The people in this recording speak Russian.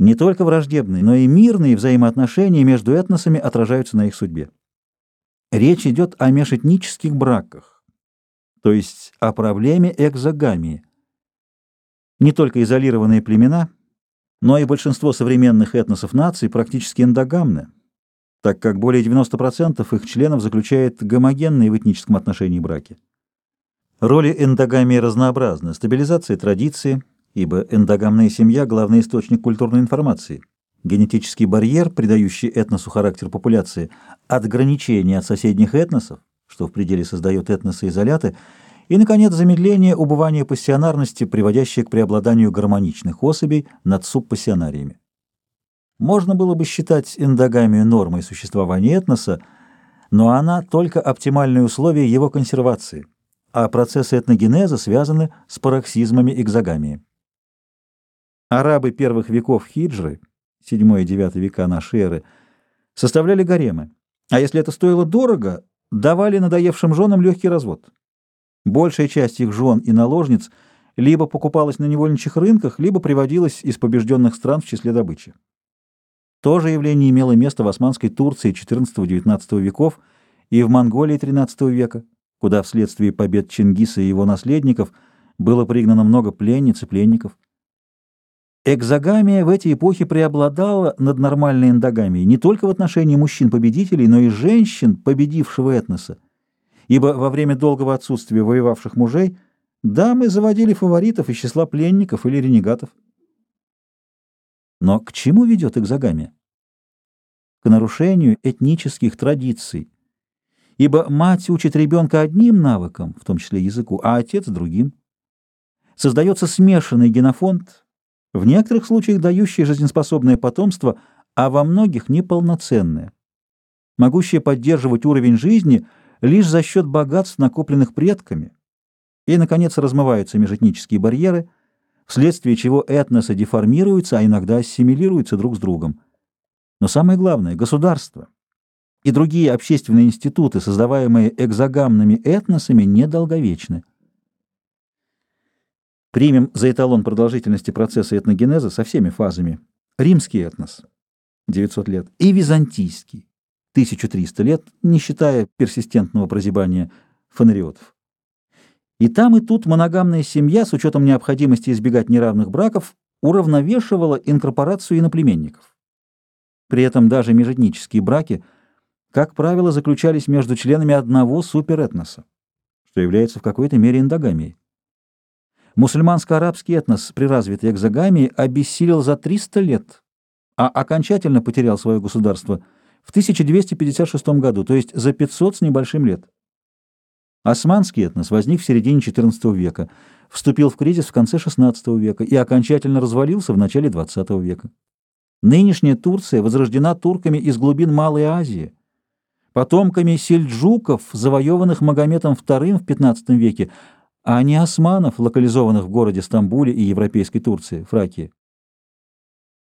Не только враждебные, но и мирные взаимоотношения между этносами отражаются на их судьбе. Речь идет о межэтнических браках, то есть о проблеме экзогамии. Не только изолированные племена, но и большинство современных этносов наций практически эндогамны, так как более 90% их членов заключает гомогенные в этническом отношении браки. Роли эндогамии разнообразны. Стабилизация традиции, ибо эндогамная семья – главный источник культурной информации. Генетический барьер, придающий этносу характер популяции, отграничение от соседних этносов, что в пределе создает этносы-изоляты, и, наконец, замедление убывания пассионарности, приводящее к преобладанию гармоничных особей над субпассионариями. Можно было бы считать эндогамию нормой существования этноса, но она только оптимальное условие его консервации – а процессы этногенеза связаны с пароксизмами экзогамии. Арабы первых веков хиджры, 7-9 века нашей эры, составляли гаремы, а если это стоило дорого, давали надоевшим женам легкий развод. Большая часть их жен и наложниц либо покупалась на невольничьих рынках, либо приводилась из побежденных стран в числе добычи. То же явление имело место в османской Турции XIV-XIX веков и в Монголии XIII века куда вследствие побед Чингиса и его наследников было пригнано много пленниц и пленников. Экзогамия в эти эпохи преобладала над нормальной эндогамией не только в отношении мужчин-победителей, но и женщин, победившего этноса, ибо во время долгого отсутствия воевавших мужей дамы заводили фаворитов из числа пленников или ренегатов. Но к чему ведет экзогамия? К нарушению этнических традиций, ибо мать учит ребенка одним навыкам, в том числе языку, а отец — другим. Создается смешанный генофонд, в некоторых случаях дающий жизнеспособное потомство, а во многих — неполноценное, могущее поддерживать уровень жизни лишь за счет богатств, накопленных предками. И, наконец, размываются межэтнические барьеры, вследствие чего этносы деформируются, а иногда ассимилируются друг с другом. Но самое главное — государство — и другие общественные институты, создаваемые экзогамными этносами, недолговечны. Примем за эталон продолжительности процесса этногенеза со всеми фазами. Римский этнос – 900 лет, и византийский – 1300 лет, не считая персистентного прозябания фонариотов. И там, и тут моногамная семья, с учетом необходимости избегать неравных браков, уравновешивала инкорпорацию иноплеменников. При этом даже межэтнические браки – как правило, заключались между членами одного суперэтноса, что является в какой-то мере эндогамией. Мусульманско-арабский этнос при развитой экзогамии обессилел за 300 лет, а окончательно потерял свое государство в 1256 году, то есть за 500 с небольшим лет. Османский этнос возник в середине XIV века, вступил в кризис в конце XVI века и окончательно развалился в начале XX века. Нынешняя Турция возрождена турками из глубин Малой Азии – потомками сельджуков, завоеванных Магометом II в XV веке, а не османов, локализованных в городе Стамбуле и Европейской Турции, Фракии.